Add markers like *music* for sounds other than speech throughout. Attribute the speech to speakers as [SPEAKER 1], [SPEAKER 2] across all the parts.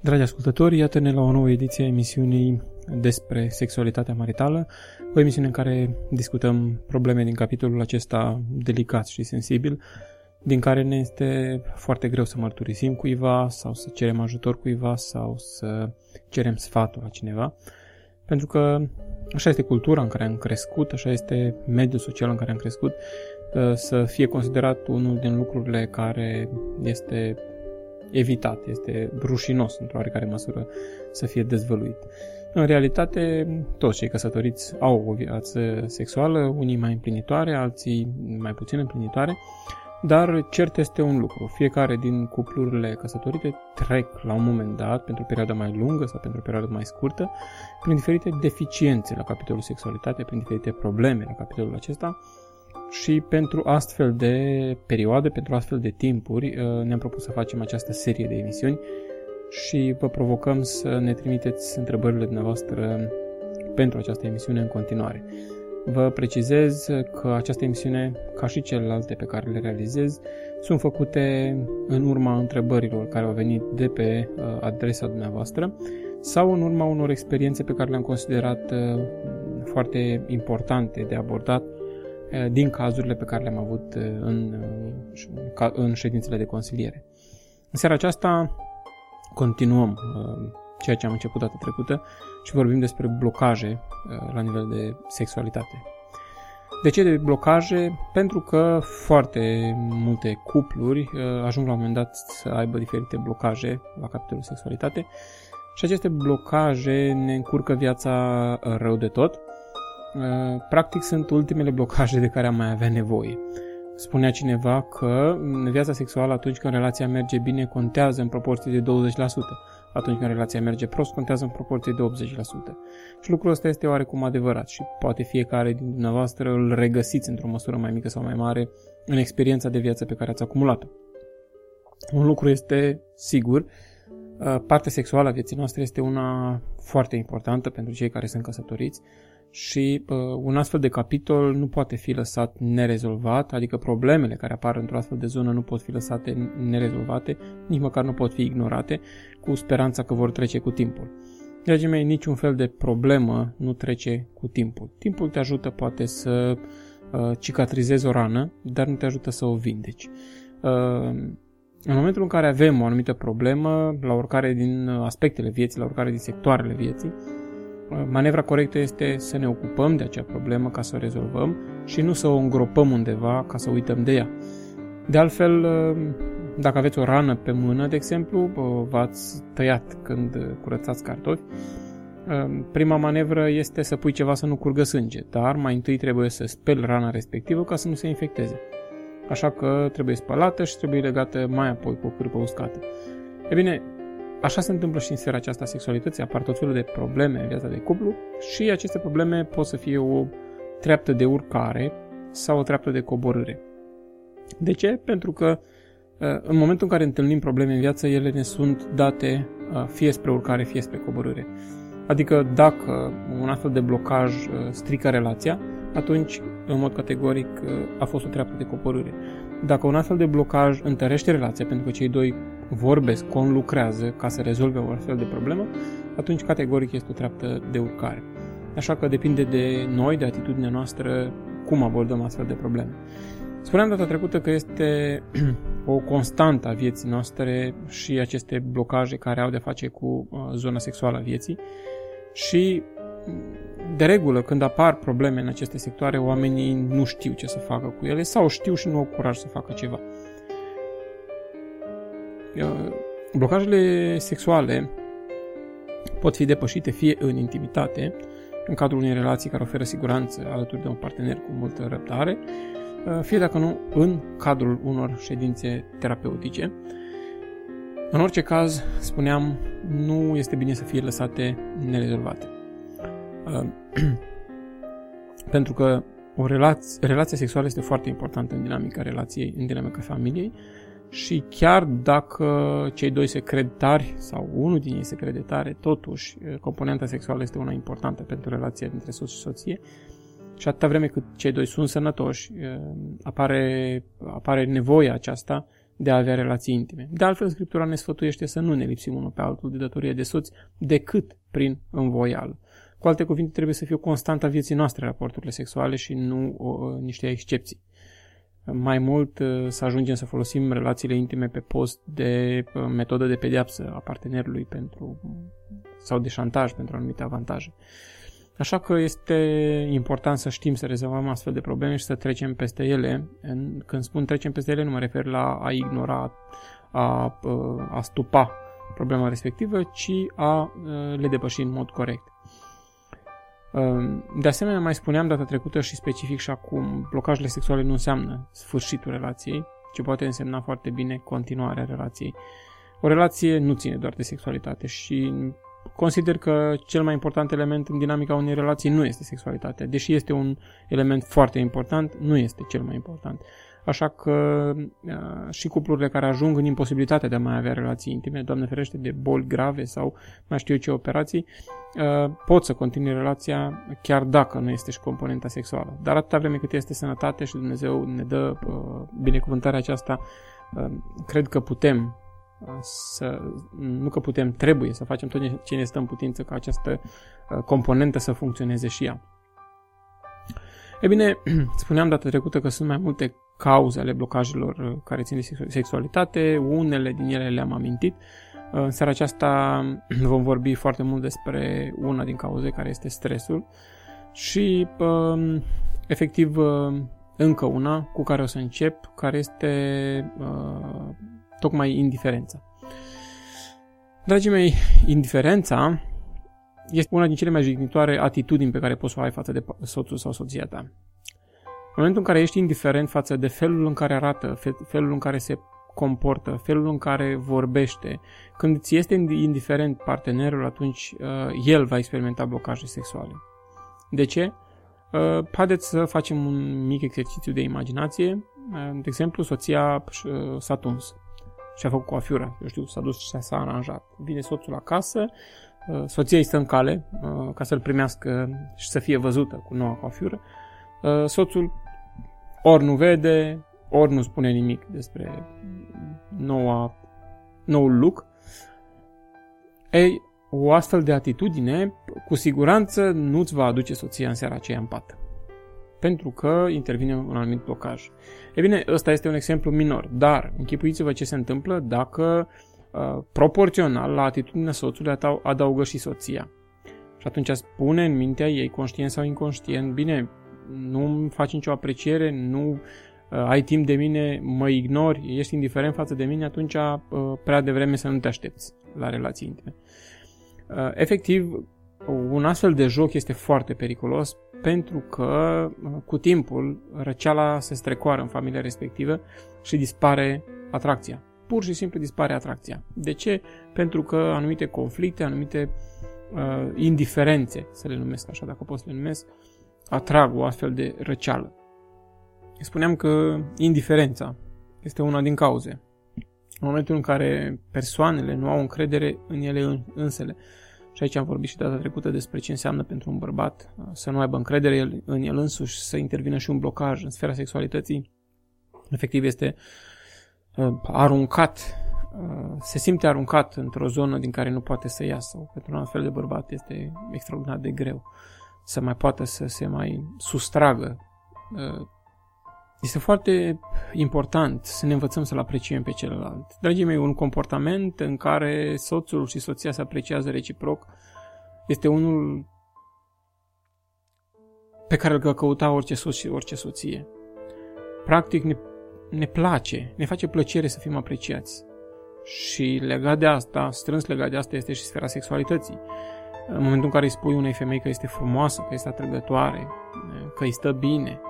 [SPEAKER 1] Dragi ascultători, iată-ne la o nouă ediție a emisiunii despre sexualitatea maritală, o emisiune în care discutăm probleme din capitolul acesta delicat și sensibil, din care ne este foarte greu să mărturisim cuiva sau să cerem ajutor cuiva sau să cerem sfatul la cineva, pentru că așa este cultura în care am crescut, așa este mediul social în care am crescut, să fie considerat unul din lucrurile care este evitat, este rușinos într-o oarecare măsură să fie dezvăluit. În realitate, toți cei căsătoriți au o viață sexuală, unii mai împlinitoare, alții mai puțin împlinitoare, dar cert este un lucru. Fiecare din cuplurile căsătorite trec la un moment dat, pentru o perioadă mai lungă sau pentru o perioadă mai scurtă, prin diferite deficiențe la capitolul sexualitate, prin diferite probleme la capitolul acesta, și pentru astfel de perioade, pentru astfel de timpuri, uh, ne-am propus să facem această serie de emisiuni și vă provocăm să ne trimiteți întrebările dumneavoastră pentru această emisiune în continuare. Vă precizez că această emisiune, ca și celelalte pe care le realizez, sunt făcute în urma întrebărilor care au venit de pe uh, adresa dumneavoastră sau în urma unor experiențe pe care le-am considerat uh, foarte importante de abordat Eh, din cazurile pe care le-am avut eh, în, eh, în ședințele de consiliere. În seara aceasta continuăm ceea ce am început data trecută și vorbim despre blocaje la nivel de sexualitate. De ce de blocaje? Pentru că foarte multe cupluri ajung la un moment dat să aibă diferite blocaje la capitolul sexualitate și aceste blocaje ne încurcă viața rău de tot Uh, practic sunt ultimele blocaje de care am mai avea nevoie. Spunea cineva că viața sexuală atunci când relația merge bine contează în proporție de 20%, atunci când relația merge prost contează în proporție de 80%. Și lucrul ăsta este oarecum adevărat și poate fiecare din dumneavoastră îl regăsiți într-o măsură mai mică sau mai mare în experiența de viață pe care ați acumulat-o. Un lucru este sigur, uh, partea sexuală a vieții noastre este una foarte importantă pentru cei care sunt căsătoriți, și uh, un astfel de capitol nu poate fi lăsat nerezolvat, adică problemele care apar într-o astfel de zonă nu pot fi lăsate nerezolvate, nici măcar nu pot fi ignorate, cu speranța că vor trece cu timpul. Dragii mei, niciun fel de problemă nu trece cu timpul. Timpul te ajută poate să uh, cicatrizezi o rană, dar nu te ajută să o vindeci. Uh, în momentul în care avem o anumită problemă, la oricare din aspectele vieții, la oricare din sectoarele vieții, manevra corectă este să ne ocupăm de acea problemă ca să o rezolvăm și nu să o îngropăm undeva ca să uităm de ea. De altfel, dacă aveți o rană pe mână, de exemplu, v-ați tăiat când curățați cartofi, prima manevră este să pui ceva să nu curgă sânge, dar mai întâi trebuie să speli rana respectivă ca să nu se infecteze. Așa că trebuie spălată și trebuie legată mai apoi cu o cârpă uscată. E bine, Așa se întâmplă și în sfera aceasta a sexualității, apar tot felul de probleme în viața de cuplu și aceste probleme pot să fie o treaptă de urcare sau o treaptă de coborâre. De ce? Pentru că uh, în momentul în care întâlnim probleme în viață, ele ne sunt date uh, fie spre urcare, fie spre coborâre. Adică dacă un astfel de blocaj uh, strică relația, atunci, în mod categoric, a fost o treaptă de coborâre. Dacă un astfel de blocaj întărește relația, pentru că cei doi vorbesc, conlucrează ca să rezolve o astfel de problemă, atunci categoric este o treaptă de urcare. Așa că depinde de noi, de atitudinea noastră, cum abordăm astfel de probleme. Spuneam data trecută că este *clears throat* o constantă a vieții noastre și aceste blocaje care au de face cu uh, zona sexuală a vieții și de regulă, când apar probleme în aceste sectoare, oamenii nu știu ce să facă cu ele sau știu și nu au curaj să facă ceva. Uh, blocajele sexuale pot fi depășite fie în intimitate, în cadrul unei relații care oferă siguranță alături de un partener cu multă răbdare, uh, fie dacă nu în cadrul unor ședințe terapeutice. În orice caz, spuneam, nu este bine să fie lăsate nerezolvate. Uh, *clears throat* pentru că o relație, relația sexuală este foarte importantă în dinamica relației, în dinamica familiei și chiar dacă cei doi se cred tari sau unul din ei se crede tare, totuși componenta sexuală este una importantă pentru relația dintre soț și soție și atâta vreme cât cei doi sunt sănătoși, apare, apare nevoia aceasta de a avea relații intime. De altfel, Scriptura ne sfătuiește să nu ne lipsim unul pe altul de datorie de soți decât prin învoială. Cu alte cuvinte, trebuie să fie o constantă a vieții noastre raporturile sexuale și nu o, niște excepții. Mai mult să ajungem să folosim relațiile intime pe post de metodă de pediapsă a partenerului pentru, sau de șantaj pentru anumite avantaje. Așa că este important să știm să rezolvăm astfel de probleme și să trecem peste ele. Când spun trecem peste ele, nu mă refer la a ignora, a, a stupa problema respectivă, ci a le depăși în mod corect. De asemenea, mai spuneam data trecută și specific și acum, blocajele sexuale nu înseamnă sfârșitul relației, ci poate însemna foarte bine continuarea relației. O relație nu ține doar de sexualitate și consider că cel mai important element în dinamica unei relații nu este sexualitatea. Deși este un element foarte important, nu este cel mai important. Așa că uh, și cuplurile care ajung în imposibilitatea de a mai avea relații intime, Doamne ferește, de boli grave sau mai știu eu ce operații, uh, pot să continue relația chiar dacă nu este și componenta sexuală. Dar atâta vreme cât este sănătate și Dumnezeu ne dă uh, binecuvântarea aceasta, cred că putem să, nu că putem, trebuie să facem tot ce ne stă în putință ca această uh, componentă să funcționeze și ea. E bine, *clears throat* spuneam data trecută că sunt mai multe cauze ale blocajelor uh, care țin de sexualitate, unele din ele le-am amintit. Uh, în seara aceasta *clears throat* vom vorbi foarte mult despre una din cauze care este stresul și um, efectiv încă una cu care o să încep, care este tocmai indiferența. Dragii mei, indiferența este una din cele mai jignitoare atitudini pe care poți să o ai față de soțul sau soția ta. În momentul în care ești indiferent față de felul în care arată, felul în care se comportă, felul în care vorbește, când ți este indiferent partenerul, atunci uh, el va experimenta blocaje sexuale. De ce? Uh, haideți să facem un mic exercițiu de imaginație. Uh, de exemplu, soția uh, s-a tuns și a făcut coafiura. Eu știu, s-a dus și s-a aranjat. Vine soțul acasă, uh, soția îi stă în cale uh, ca să-l primească și să fie văzută cu noua coafiură. Uh, soțul ori nu vede, ori nu spune nimic despre noua, noul look. Ei, o astfel de atitudine cu siguranță nu-ți va aduce soția în seara aceea în pat pentru că intervine un anumit blocaj. E bine, ăsta este un exemplu minor, dar închipuiți-vă ce se întâmplă dacă uh, proporțional la atitudinea soțului adaugă și soția. Și atunci spune în mintea ei, conștient sau inconștient, bine, nu faci nicio apreciere, nu uh, ai timp de mine, mă ignori, ești indiferent față de mine, atunci uh, prea devreme să nu te aștepți la relații intime. Uh, efectiv, un astfel de joc este foarte periculos pentru că cu timpul răceala se strecoară în familia respectivă și dispare atracția. Pur și simplu dispare atracția. De ce? Pentru că anumite conflicte, anumite uh, indiferențe, să le numesc așa dacă pot să le numesc, atrag o astfel de răceală. Spuneam că indiferența este una din cauze. În momentul în care persoanele nu au încredere în ele însele, și aici am vorbit și data trecută despre ce înseamnă pentru un bărbat uh, să nu aibă încredere în el însuși, să intervină și un blocaj în sfera sexualității. Efectiv este uh, aruncat, uh, se simte aruncat într-o zonă din care nu poate să iasă. Pentru un fel de bărbat este extraordinar de greu să mai poată să se mai sustragă este foarte important să ne învățăm să-l apreciem pe celălalt. Dragii mei, un comportament în care soțul și soția se apreciază reciproc este unul pe care îl căuta orice soț și orice soție. Practic ne, ne place, ne face plăcere să fim apreciați. Și legat de asta, strâns legat de asta este și sfera sexualității. În momentul în care îi spui unei femei că este frumoasă, că este atrăgătoare, că îi stă bine,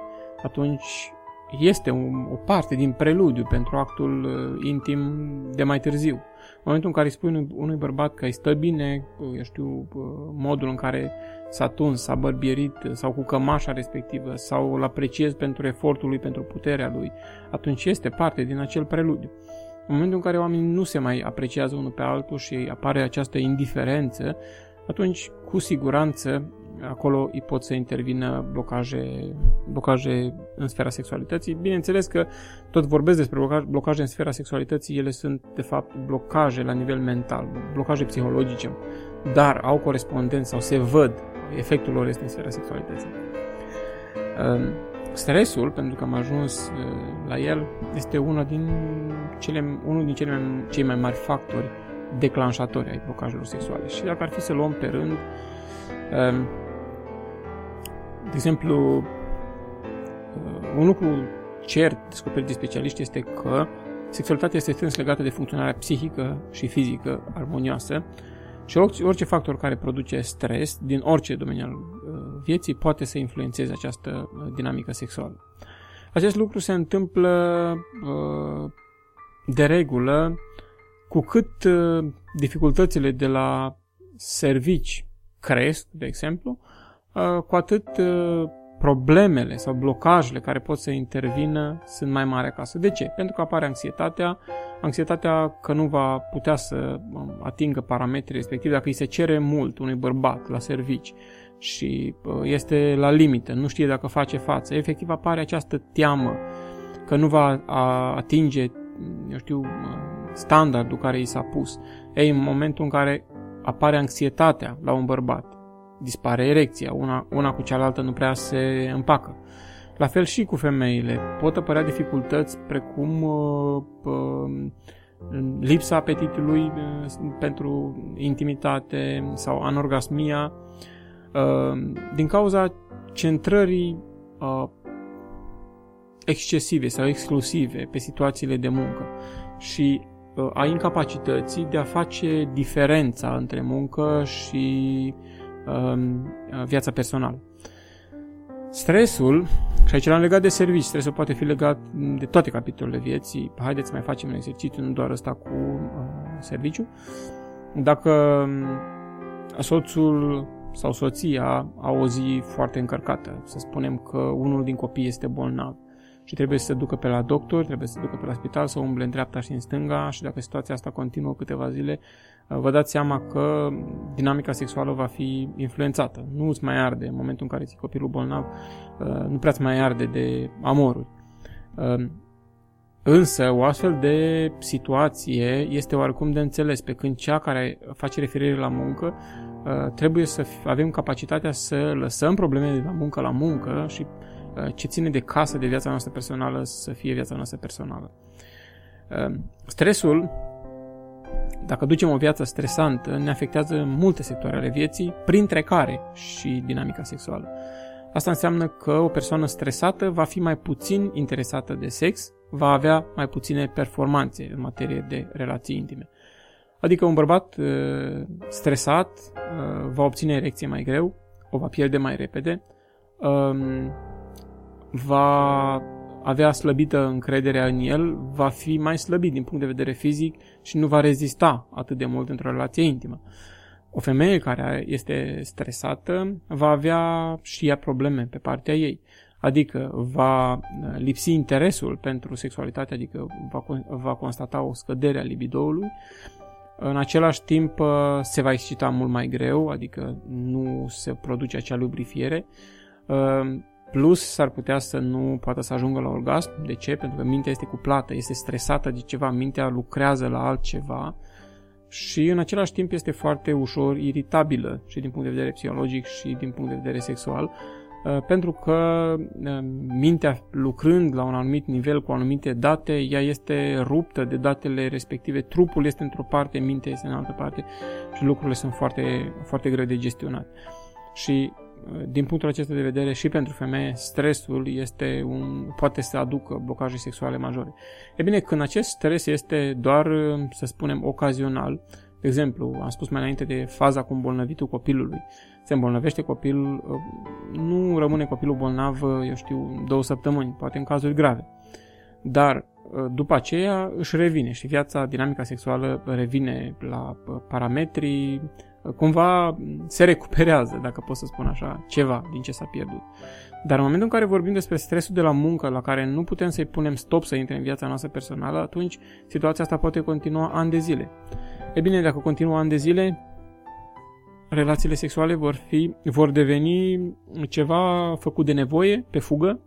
[SPEAKER 1] atunci este o parte din preludiu pentru actul uh, intim de mai târziu. În momentul în care îi spui unui, unui bărbat că îi stă bine, uh, eu știu, uh, modul în care s-a tuns, s-a bărbierit sau cu cămașa respectivă sau îl apreciezi pentru efortul lui, pentru puterea lui, atunci este parte din acel preludiu. În momentul în care oamenii nu se mai apreciază unul pe altul și apare această indiferență, atunci cu siguranță acolo îi pot să intervină blocaje, blocaje în sfera sexualității. Bineînțeles că tot vorbesc despre blocaje, blocaje în sfera sexualității, ele sunt de fapt blocaje la nivel mental, blocaje psihologice, dar au corespondență sau se văd, efectul lor este în sfera sexualității. Ehm, stresul, pentru că am ajuns la el, este unul din cele, unul din cele mai, cei mai mari factori declanșatori ai blocajelor sexuale. Și dacă ar fi să luăm pe rând, ehm, de exemplu, uh, un lucru cert descoperit de specialiști este că sexualitatea este strâns legată de funcționarea psihică și fizică armonioasă și orice, orice factor care produce stres din orice domeniu al uh, vieții poate să influențeze această uh, dinamică sexuală. Acest lucru se întâmplă de regulă cu cât dificultățile de la servici cresc, de exemplu, Uh, cu atât uh, problemele sau blocajele care pot să intervină sunt mai mari acasă. De ce? Pentru că apare anxietatea, anxietatea că nu va putea să um, atingă parametrii respectivi dacă îi se cere mult unui bărbat la servici și uh, este la limită, nu știe dacă face față. Efectiv apare această teamă că nu va atinge, eu știu, standardul care i s-a pus. Ei, în momentul în care apare anxietatea la un bărbat, dispare erecția, una, una cu cealaltă nu prea se împacă. La fel și cu femeile. Pot apărea dificultăți precum uh, uh, lipsa apetitului uh, pentru intimitate sau anorgasmia uh, din cauza centrării uh, excesive sau exclusive pe situațiile de muncă și uh, a incapacității de a face diferența între muncă și Um, viața personală. Stresul, și aici l-am legat de servici, stresul poate fi legat de toate capitolele vieții. Haideți să mai facem un exercițiu, nu doar ăsta cu uh, serviciu. Dacă um, soțul sau soția au o zi foarte încărcată, să spunem că unul din copii este bolnav și trebuie să se ducă pe la doctor, trebuie să se ducă pe la spital, să umble în dreapta și în stânga și dacă situația asta continuă câteva zile, vă dați seama că dinamica sexuală va fi influențată. Nu îți mai arde în momentul în care ți copilul bolnav, uh, nu prea îți mai arde de amoruri. Uh, însă, o astfel de situație este oarecum de înțeles, pe când cea care face referire la muncă uh, trebuie să avem capacitatea să lăsăm problemele de la muncă la muncă și ce ține de casă, de viața noastră personală, să fie viața noastră personală. Stresul dacă ducem o viață stresantă, ne afectează multe sectoare ale vieții, printre care și dinamica sexuală. Asta înseamnă că o persoană stresată va fi mai puțin interesată de sex, va avea mai puține performanțe în materie de relații intime. Adică un bărbat uh, stresat uh, va obține erecție mai greu, o va pierde mai repede, um, va avea slăbită încrederea în el, va fi mai slăbit din punct de vedere fizic și nu va rezista atât de mult într-o relație intimă. O femeie care este stresată va avea și ea probleme pe partea ei, adică va lipsi interesul pentru sexualitate, adică va, va constata o scădere a libidoului, în același timp se va excita mult mai greu, adică nu se produce acea lubrifiere, Plus, s-ar putea să nu poată să ajungă la orgasm. De ce? Pentru că mintea este cuplată, este stresată de ceva, mintea lucrează la altceva și în același timp este foarte ușor iritabilă și din punct de vedere psihologic și din punct de vedere sexual, uh, pentru că uh, mintea lucrând la un anumit nivel cu anumite date, ea este ruptă de datele respective, trupul este într-o parte, mintea este în altă parte și lucrurile sunt foarte, foarte greu de gestionat. Și din punctul acesta de vedere și pentru femeie, stresul este un, poate să aducă blocaje sexuale majore. E bine, când acest stres este doar, să spunem, ocazional, de exemplu, am spus mai înainte de faza cu îmbolnăvitul copilului, se îmbolnăvește copilul, nu rămâne copilul bolnav, eu știu, două săptămâni, poate în cazuri grave. Dar după aceea își revine și viața, dinamica sexuală revine la parametrii cumva se recuperează, dacă pot să spun așa, ceva din ce s-a pierdut. Dar în momentul în care vorbim despre stresul de la muncă, la care nu putem să-i punem stop să intre în viața noastră personală, atunci situația asta poate continua ani de zile. E bine, dacă continuă ani de zile, relațiile sexuale vor, fi, vor deveni ceva făcut de nevoie, pe fugă,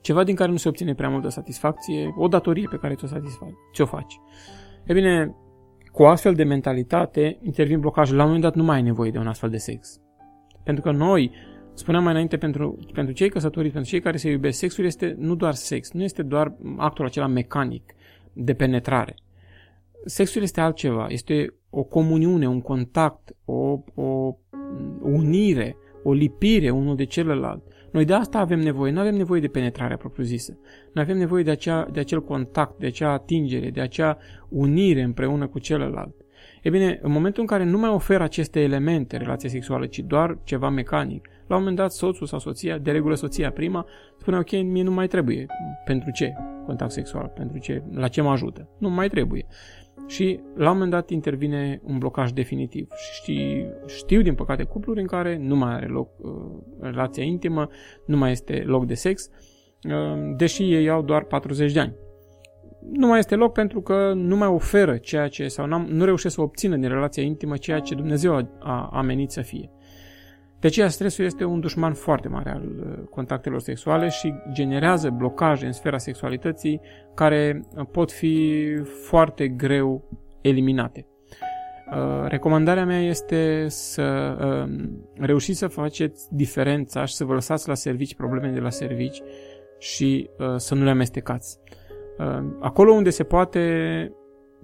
[SPEAKER 1] ceva din care nu se obține prea multă satisfacție, o datorie pe care ți-o, satisfaci, ți-o faci. E bine, cu o astfel de mentalitate intervin blocaje. La un moment dat nu mai ai nevoie de un astfel de sex. Pentru că noi, spuneam mai înainte, pentru, pentru cei căsătoriți, pentru cei care se iubesc, sexul este nu doar sex, nu este doar actul acela mecanic de penetrare. Sexul este altceva, este o comuniune, un contact, o, o unire, o lipire unul de celălalt. Noi de asta avem nevoie, nu avem nevoie de penetrarea propriu-zisă. Noi avem nevoie de, acea, de acel contact, de acea atingere, de acea unire împreună cu celălalt. E bine, în momentul în care nu mai oferă aceste elemente relația sexuală, ci doar ceva mecanic, la un moment dat soțul sau soția, de regulă soția prima, spune ok, mie nu mai trebuie. Pentru ce contact sexual? Pentru ce? La ce mă ajută? Nu mai trebuie. Și la un moment dat intervine un blocaj definitiv. Și știu, din păcate, cupluri în care nu mai are loc uh, relația intimă, nu mai este loc de sex, uh, deși ei au doar 40 de ani. Nu mai este loc pentru că nu mai oferă ceea ce, sau nu reușesc să obțină din relația intimă ceea ce Dumnezeu a, a amenit să fie. De aceea stresul este un dușman foarte mare al uh, contactelor sexuale și generează blocaje în sfera sexualității care pot fi foarte greu eliminate. Uh, recomandarea mea este să um, reușiți să faceți diferența și să vă lăsați la servici problemele de la servici și uh, să nu le amestecați. Acolo unde se poate,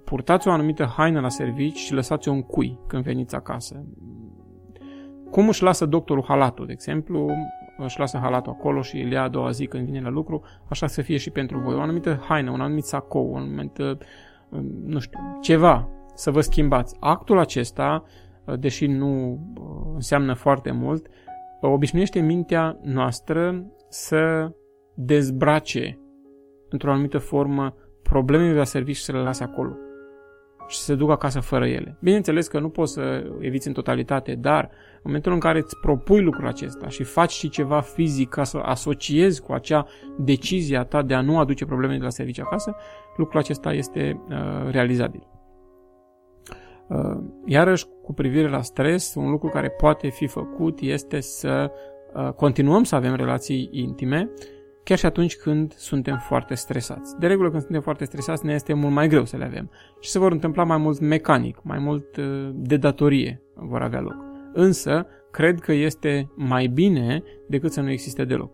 [SPEAKER 1] purtați o anumită haină la servici și lăsați-o în cui când veniți acasă cum își lasă doctorul halatul, de exemplu, își lasă halatul acolo și îl ia a doua zi când vine la lucru, așa să fie și pentru voi. O anumită haină, un anumit sacou, un anumit, uh, nu știu, ceva să vă schimbați. Actul acesta, uh, deși nu uh, înseamnă foarte mult, obișnuiește mintea noastră să dezbrace într-o anumită formă problemele de la serviciu și să le lase acolo și să se ducă acasă fără ele. Bineînțeles că nu poți să eviți în totalitate, dar în momentul în care îți propui lucrul acesta și faci și ceva fizic ca să asociezi cu acea decizie a ta de a nu aduce probleme de la serviciu acasă, lucrul acesta este uh, realizabil. Uh, iarăși, cu privire la stres, un lucru care poate fi făcut este să uh, continuăm să avem relații intime, chiar și atunci când suntem foarte stresați. De regulă, când suntem foarte stresați, ne este mult mai greu să le avem și se vor întâmpla mai mult mecanic, mai mult uh, de datorie vor avea loc. Însă, cred că este mai bine decât să nu existe deloc.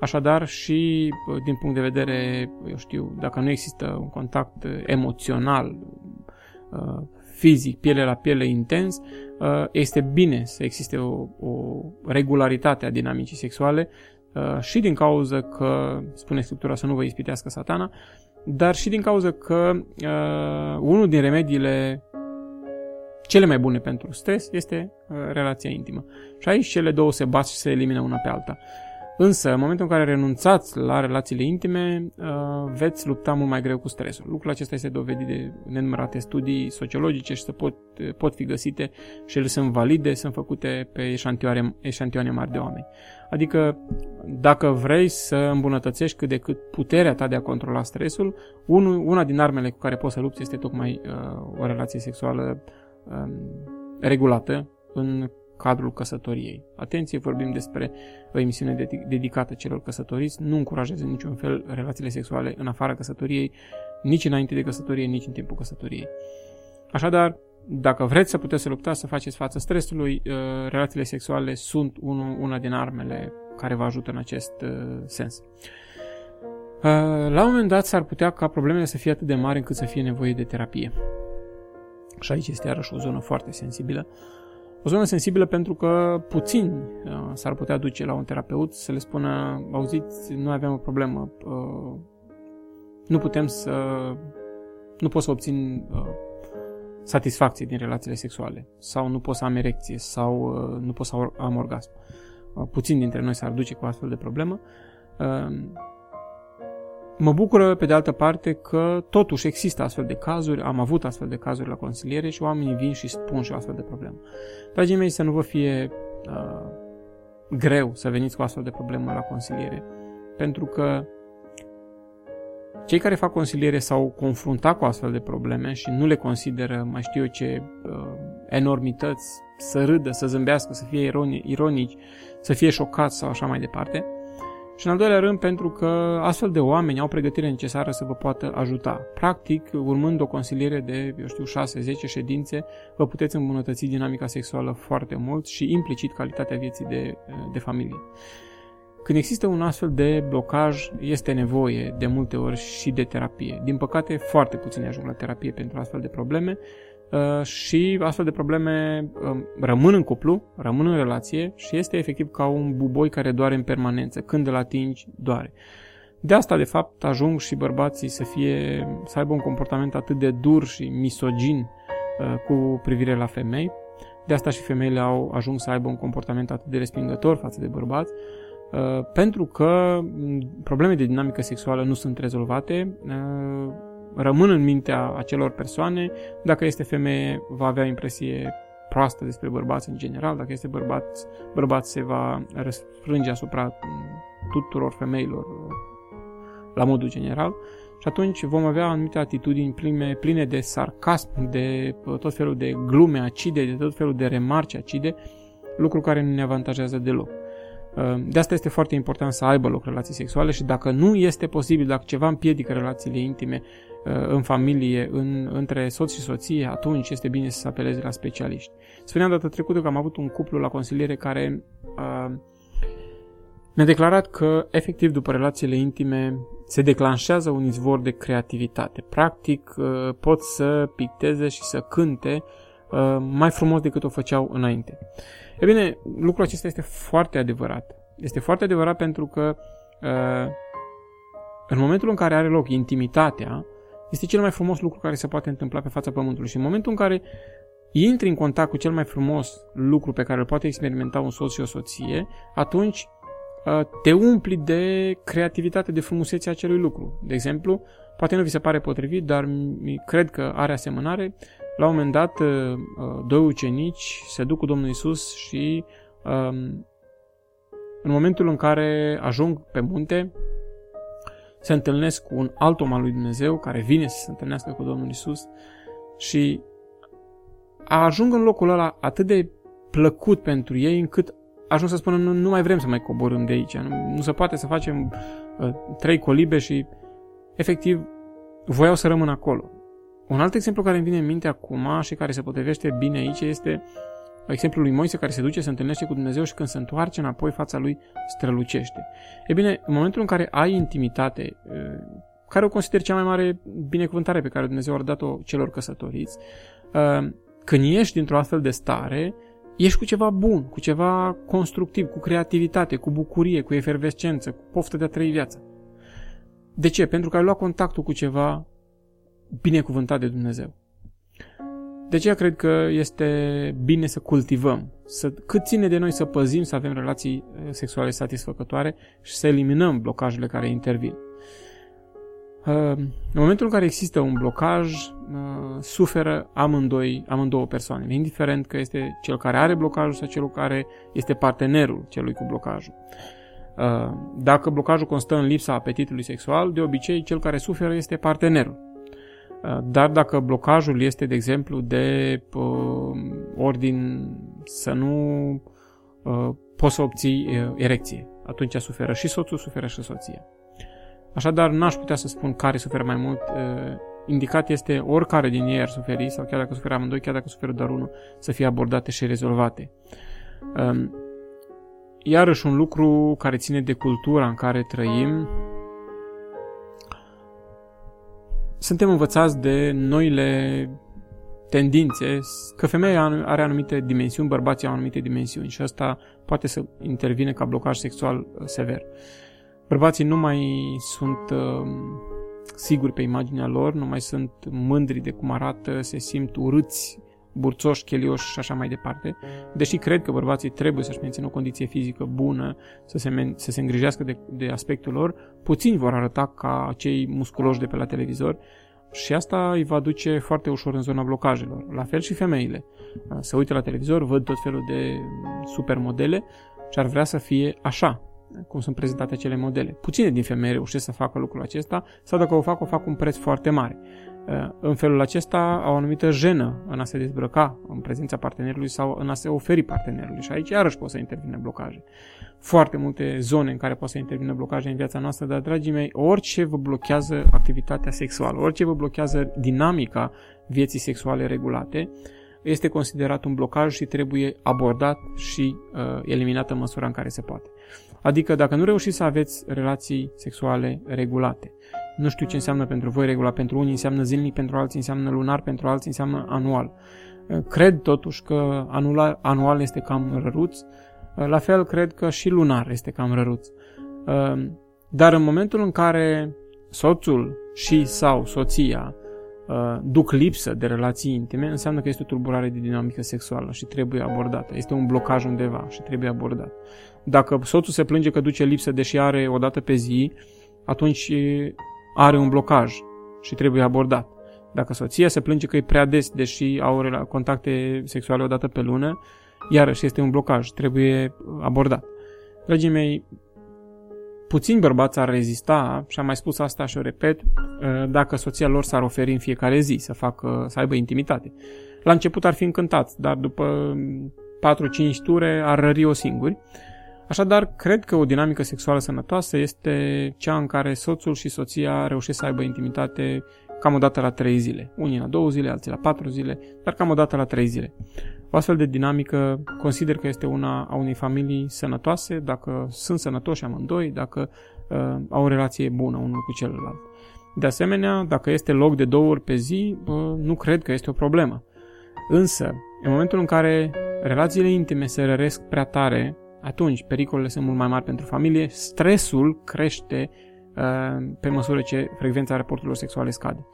[SPEAKER 1] Așadar, și uh, din punct de vedere, eu știu, dacă nu există un contact uh, emoțional, fizic, piele la piele intens, este bine să existe o, o regularitate a dinamicii sexuale, Uh, și din cauza că, spune Scriptura, să nu vă ispitească satana, dar și din cauza că uh, unul din remediile cele mai bune pentru stres este uh, relația intimă. Și aici cele două se bat și se elimină una pe alta. Însă, în momentul în care renunțați la relațiile intime, uh, veți lupta mult mai greu cu stresul. Lucrul acesta este dovedit de nenumărate studii sociologice și se pot, pot fi găsite și ele sunt valide, sunt făcute pe eșantioane, eșantioane mari de oameni. Adică, dacă vrei să îmbunătățești cât de cât puterea ta de a controla stresul, una din armele cu care poți să lupți este tocmai uh, o relație sexuală um, regulată în cadrul căsătoriei. Atenție, vorbim despre o emisiune dedicată celor căsătoriți, nu încurajez în niciun fel relațiile sexuale în afara căsătoriei, nici înainte de căsătorie, nici în timpul căsătoriei. Așadar, dacă vreți să puteți să luptați, să faceți față stresului, uh, relațiile sexuale sunt una din armele care vă ajută în acest uh, sens. Uh, la un moment dat s-ar putea ca problemele să fie atât de mari încât să fie nevoie de terapie. Și aici este iarăși o zonă foarte sensibilă. O zonă sensibilă pentru că puțini uh, s-ar putea duce la un terapeut să le spună, auziți, noi avem o problemă, uh, nu putem să, nu pot să obțin uh, satisfacție din relațiile sexuale sau nu pot să am erecție sau nu pot să am orgasm. Puțini dintre noi s-ar duce cu astfel de problemă. Mă bucură, pe de altă parte, că totuși există astfel de cazuri, am avut astfel de cazuri la consiliere și oamenii vin și spun și o astfel de problemă. Dragii mei, să nu vă fie uh, greu să veniți cu astfel de problemă la consiliere, pentru că cei care fac consiliere s-au confruntat cu astfel de probleme și nu le consideră, mai știu eu ce, uh, enormități să râdă, să zâmbească, să fie ironici, să fie șocați sau așa mai departe. Și în al doilea rând pentru că astfel de oameni au pregătirea necesară să vă poată ajuta. Practic, urmând o consiliere de, eu știu, 6-10 ședințe, vă puteți îmbunătăți dinamica sexuală foarte mult și implicit calitatea vieții de, de familie. Când există un astfel de blocaj, este nevoie de multe ori și de terapie. Din păcate, foarte puțini ajung la terapie pentru astfel de probleme uh, și astfel de probleme um, rămân în cuplu, rămân în relație și este efectiv ca un buboi care doare în permanență. Când îl atingi, doare. De asta, de fapt, ajung și bărbații să fie, să aibă un comportament atât de dur și misogin uh, cu privire la femei. De asta și femeile au ajuns să aibă un comportament atât de respingător față de bărbați, Uh, pentru că probleme de dinamică sexuală nu sunt rezolvate, uh, rămân în mintea acelor persoane, dacă este femeie va avea impresie proastă despre bărbați în general, dacă este bărbat, bărbat se va răsfrânge asupra tuturor femeilor la modul general. Și atunci vom avea anumite atitudini pline, pline de sarcasm, de tot felul de glume acide, de tot felul de remarci acide, lucru care nu ne avantajează deloc. Ehm, de asta este foarte important să aibă loc relații sexuale și dacă nu este posibil, dacă ceva împiedică relațiile intime ehm, în familie, în, între soț și soție, atunci este bine să se apeleze la specialiști. Spuneam data trecută că am avut un cuplu la consiliere care uh, ne-a declarat că, efectiv, după relațiile intime, se declanșează un izvor de creativitate. Practic, uh, pot să picteze și să cânte uh, mai frumos decât o făceau înainte. E bine, lucrul acesta este foarte adevărat. Este foarte adevărat pentru că uh, în momentul în care are loc intimitatea, este cel mai frumos lucru care se poate întâmpla pe fața Pământului. Și în momentul în care intri în contact cu cel mai frumos lucru pe care îl poate experimenta un soț și o soție, atunci uh, te umpli de creativitate, de frumusețea acelui lucru. De exemplu, poate nu vi se pare potrivit, dar cred că are asemănare la un moment dat, uh, uh, doi ucenici se duc cu Domnul Isus și um, în momentul în care ajung pe munte, se întâlnesc cu un alt om al lui Dumnezeu care vine să se întâlnească cu Domnul Isus și ajung în locul ăla atât de plăcut pentru ei încât ajung să spună nu, nu mai vrem să mai coborâm de aici, nu, nu se poate să facem uh, trei colibe și efectiv voiau să rămână acolo. Un alt exemplu care îmi vine în minte acum și care se potrivește bine aici este exemplul lui Moise care se duce, se întâlnește cu Dumnezeu și când se întoarce înapoi fața lui strălucește. E bine, în momentul în care ai intimitate, care o consider cea mai mare binecuvântare pe care Dumnezeu a dat-o celor căsătoriți, când ești dintr-o astfel de stare, ești cu ceva bun, cu ceva constructiv, cu creativitate, cu bucurie, cu efervescență, cu poftă de a trăi viața. De ce? Pentru că ai luat contactul cu ceva binecuvântat de Dumnezeu. De aceea cred că este bine să cultivăm, să, cât ține de noi să păzim să avem relații eh, sexuale satisfăcătoare și să eliminăm blocajele care intervin. Eh, în momentul în care există un blocaj, eh, suferă amândoi, amândouă persoane, indiferent că este cel care are blocajul sau cel care este partenerul celui cu blocajul. Dacă blocajul constă în lipsa apetitului sexual, de obicei cel care suferă este partenerul. Uh, dar dacă blocajul este, de exemplu, de uh, ordin să nu uh, poți să obții uh, erecție, atunci suferă și soțul, suferă și soția. Așadar, n-aș putea să spun care suferă mai mult. Uh, indicat este oricare din ei ar suferi, sau chiar dacă suferă amândoi, chiar dacă suferă doar unul, să fie abordate și rezolvate. Uh, iarăși un lucru care ține de cultura în care trăim, suntem învățați de noile tendințe că femeia are anumite dimensiuni, bărbații au anumite dimensiuni și asta poate să intervine ca blocaj sexual uh, sever. Bărbații nu mai sunt uh, siguri pe imaginea lor, nu mai sunt mândri de cum arată, se simt urâți burțoși, chelioși și așa mai departe. Deși cred că bărbații trebuie să-și mențină o condiție fizică bună, să se, men- să se îngrijească de, de aspectul lor, puțini vor arăta ca cei musculoși de pe la televizor și asta îi va duce foarte ușor în zona blocajelor. La fel și femeile. Se uită la televizor, văd tot felul de supermodele și ar vrea să fie așa, cum sunt prezentate acele modele. Puține din femei reușesc să facă lucrul acesta sau dacă o fac, o fac cu un preț foarte mare. Uh, în felul acesta au o anumită jenă în a se dezbrăca în prezența partenerului sau în a se oferi partenerului și aici iarăși pot să intervine blocaje. Foarte multe zone în care pot să intervină blocaje în viața noastră, dar, dragii mei, orice vă blochează activitatea sexuală, orice vă blochează dinamica vieții sexuale regulate, este considerat un blocaj și trebuie abordat și uh, eliminat în măsura în care se poate. Adică dacă nu reușiți să aveți relații sexuale regulate, nu știu ce înseamnă pentru voi regulat, pentru unii înseamnă zilnic, pentru alții înseamnă lunar, pentru alții înseamnă anual. Cred totuși că anual, anual este cam răruț, la fel cred că și lunar este cam răruț. Dar în momentul în care soțul și sau soția duc lipsă de relații intime, înseamnă că este o tulburare de dinamică sexuală și trebuie abordată. Este un blocaj undeva și trebuie abordat. Dacă soțul se plânge că duce lipsă deși are o dată pe zi, atunci are un blocaj și trebuie abordat. Dacă soția se plânge că e prea des, deși au contacte sexuale o dată pe lună, iarăși este un blocaj, trebuie abordat. Dragii mei, puțini bărbați ar rezista, și am mai spus asta și o repet, ă, dacă soția lor s-ar oferi în fiecare zi să facă, să aibă intimitate. La început ar fi încântați, dar după 4-5 ture ar rări-o singuri. Așadar, cred că o dinamică sexuală sănătoasă este cea în care soțul și soția reușesc să aibă intimitate cam o dată la 3 zile. Unii la 2 zile, alții la 4 zile, dar cam o dată la 3 zile. O astfel de dinamică consider că este una a unei familii sănătoase, dacă sunt sănătoși amândoi, dacă uh, au o relație bună unul cu celălalt. De asemenea, dacă este loc de două ori pe zi, uh, nu cred că este o problemă. Însă, în momentul în care relațiile intime se răresc prea tare, atunci pericolele sunt mult mai mari pentru familie, stresul crește uh, pe măsură ce frecvența raporturilor sexuale scade.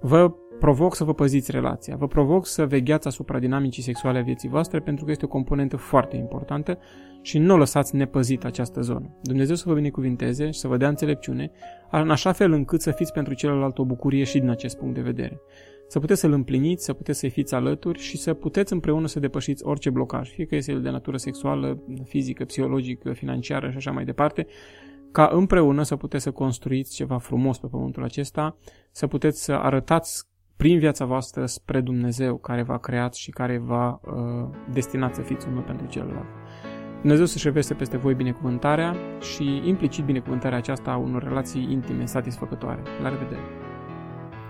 [SPEAKER 1] Vă provoc să vă păziți relația, vă provoc să vegheați asupra dinamicii sexuale a vieții voastre pentru că este o componentă foarte importantă și nu lăsați nepăzit această zonă. Dumnezeu să vă binecuvinteze și să vă dea înțelepciune, în așa fel încât să fiți pentru celălalt o bucurie și din acest punct de vedere să puteți să-l împliniți, să puteți să-i fiți alături și să puteți împreună să depășiți orice blocaj, fie că este el de natură sexuală, fizică, psihologică, financiară și așa mai departe, ca împreună să puteți să construiți ceva frumos pe pământul acesta, să puteți să arătați prin viața voastră spre Dumnezeu care v-a creat și care v-a uh, destinat să fiți unul pentru celălalt. Dumnezeu să-și reveste peste voi binecuvântarea și implicit binecuvântarea aceasta a unor relații intime satisfăcătoare. La revedere!